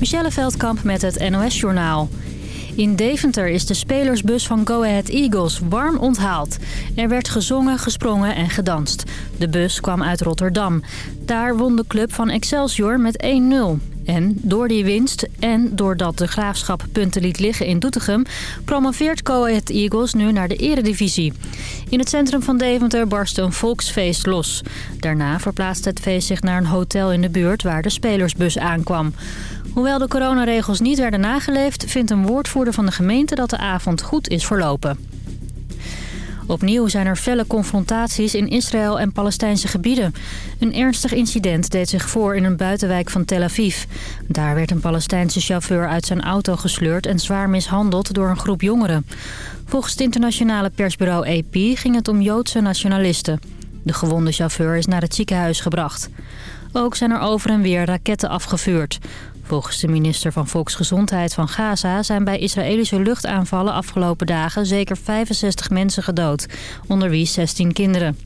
Michelle Veldkamp met het NOS-journaal. In Deventer is de spelersbus van Go Ahead Eagles warm onthaald. Er werd gezongen, gesprongen en gedanst. De bus kwam uit Rotterdam. Daar won de club van Excelsior met 1-0. En door die winst en doordat de Graafschap punten liet liggen in Doetinchem... promoveert Go Ahead Eagles nu naar de eredivisie. In het centrum van Deventer barstte een volksfeest los. Daarna verplaatste het feest zich naar een hotel in de buurt waar de spelersbus aankwam. Hoewel de coronaregels niet werden nageleefd... vindt een woordvoerder van de gemeente dat de avond goed is verlopen. Opnieuw zijn er felle confrontaties in Israël en Palestijnse gebieden. Een ernstig incident deed zich voor in een buitenwijk van Tel Aviv. Daar werd een Palestijnse chauffeur uit zijn auto gesleurd en zwaar mishandeld door een groep jongeren. Volgens het internationale persbureau AP ging het om Joodse nationalisten. De gewonde chauffeur is naar het ziekenhuis gebracht. Ook zijn er over en weer raketten afgevuurd. Volgens de minister van Volksgezondheid van Gaza zijn bij Israëlische luchtaanvallen afgelopen dagen zeker 65 mensen gedood, onder wie 16 kinderen.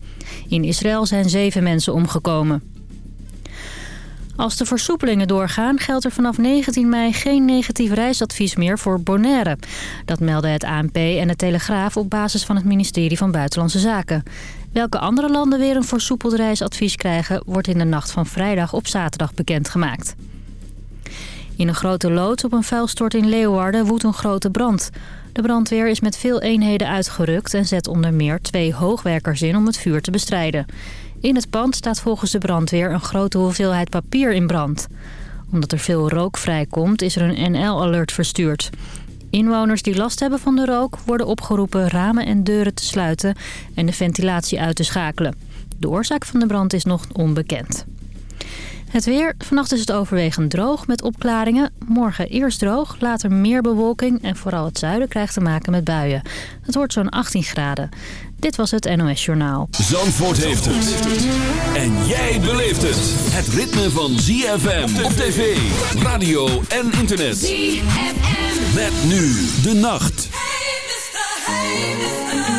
In Israël zijn 7 mensen omgekomen. Als de versoepelingen doorgaan geldt er vanaf 19 mei geen negatief reisadvies meer voor Bonaire. Dat melden het ANP en de Telegraaf op basis van het ministerie van Buitenlandse Zaken. Welke andere landen weer een versoepeld reisadvies krijgen wordt in de nacht van vrijdag op zaterdag bekendgemaakt. In een grote loods op een vuilstort in Leeuwarden woedt een grote brand. De brandweer is met veel eenheden uitgerukt en zet onder meer twee hoogwerkers in om het vuur te bestrijden. In het pand staat volgens de brandweer een grote hoeveelheid papier in brand. Omdat er veel rook vrijkomt is er een NL-alert verstuurd. Inwoners die last hebben van de rook worden opgeroepen ramen en deuren te sluiten en de ventilatie uit te schakelen. De oorzaak van de brand is nog onbekend. Het weer. Vannacht is het overwegend droog met opklaringen. Morgen eerst droog, later meer bewolking en vooral het zuiden krijgt te maken met buien. Het wordt zo'n 18 graden. Dit was het NOS Journaal. Zandvoort heeft het. En jij beleeft het. Het ritme van ZFM op tv, radio en internet. ZFM. Met nu de nacht. Hey, mister, hey, mister.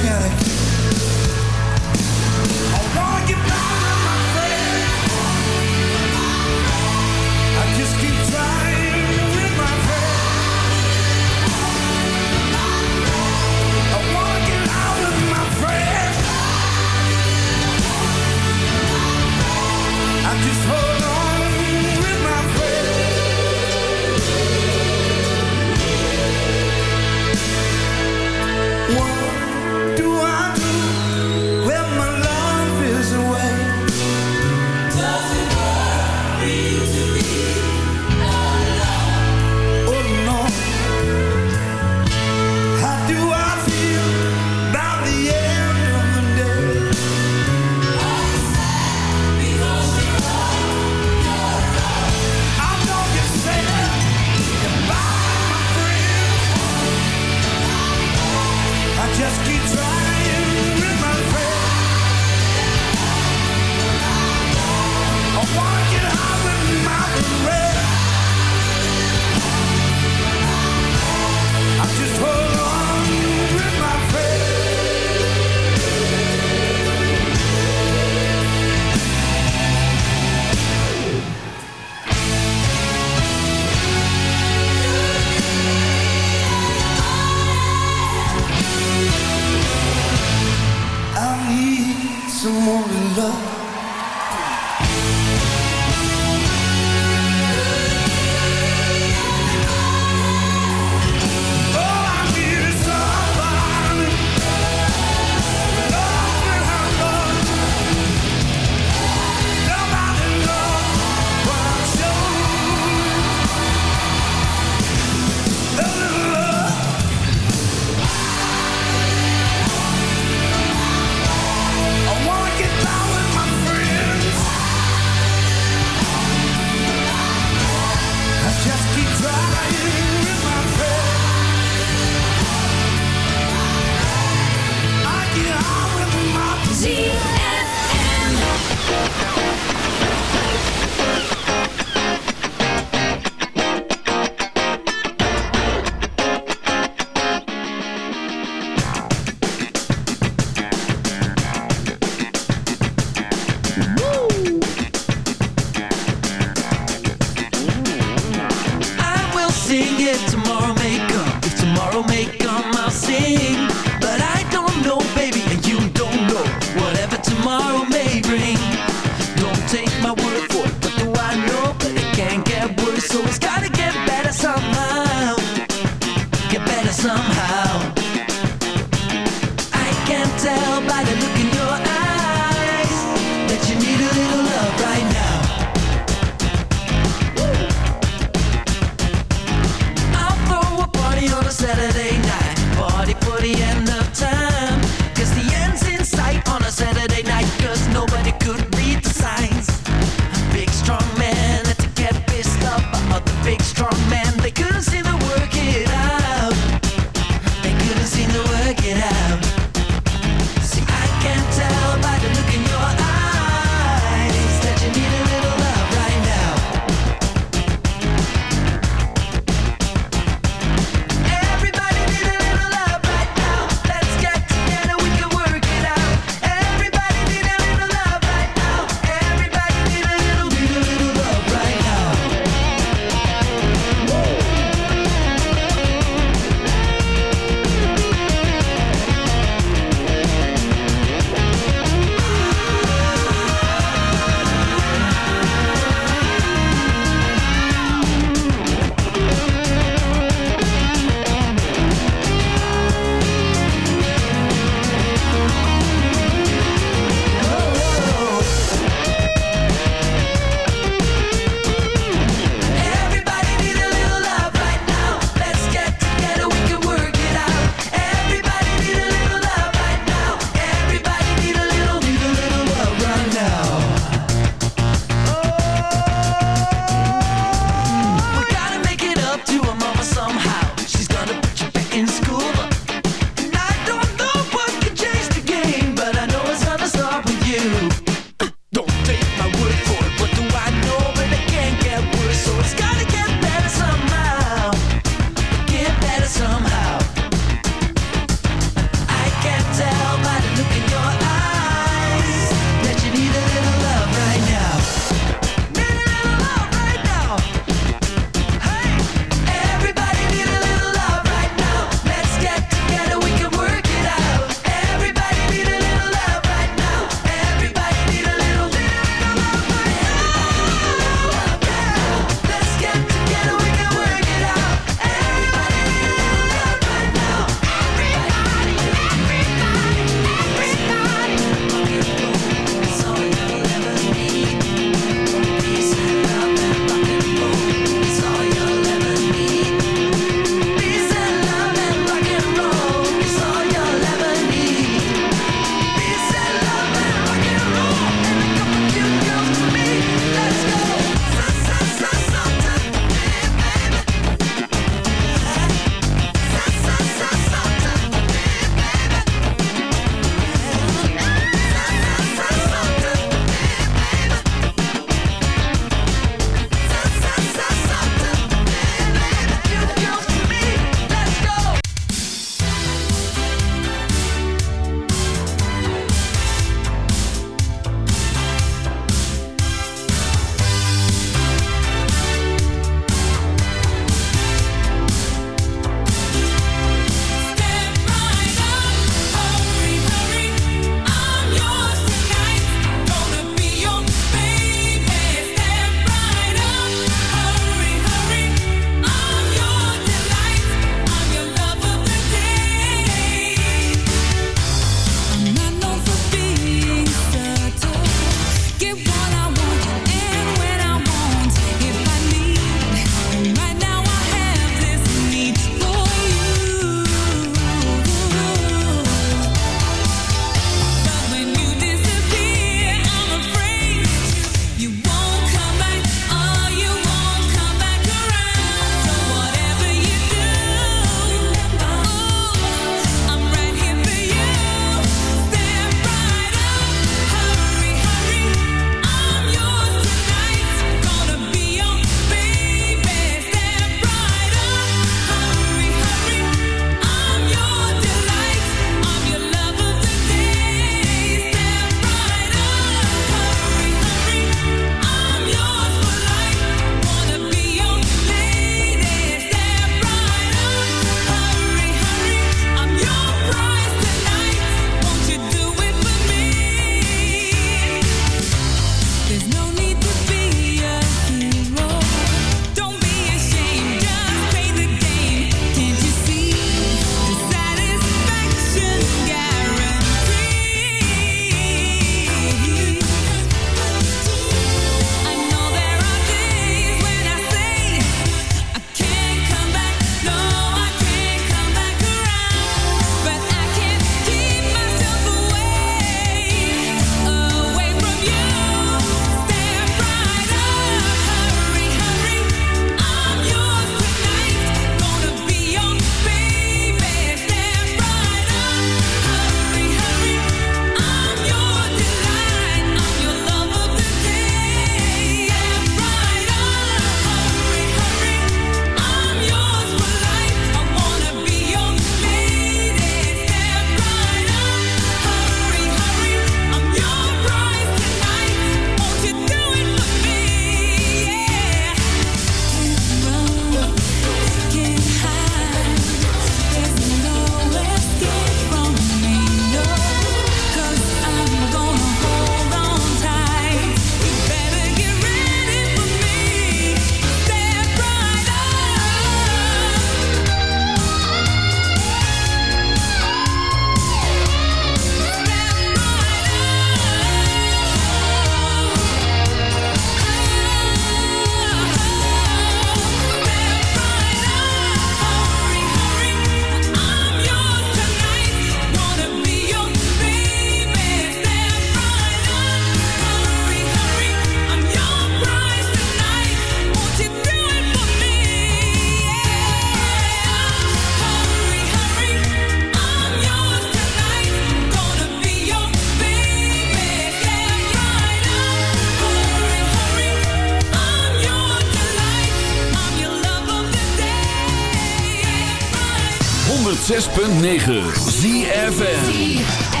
106.9 ZFN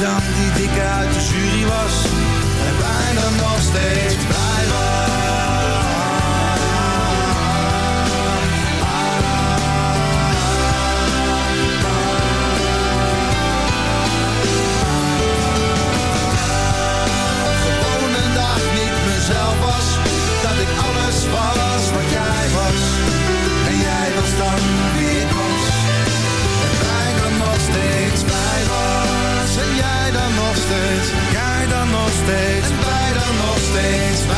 Dan die dikke uit de jury was. En bijna nog steeds blij was. Was.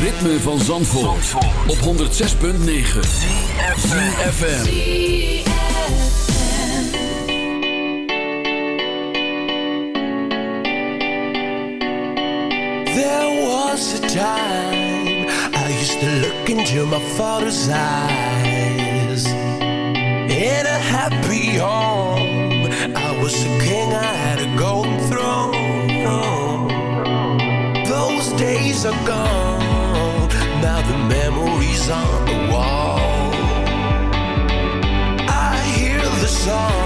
Nog steeds wij Zandvoort, op 106.9 CFFM There was a time I used to look into my father's eyes. In a happy home I was a king, I had a golden throne. Those days are gone on the wall. I hear the songs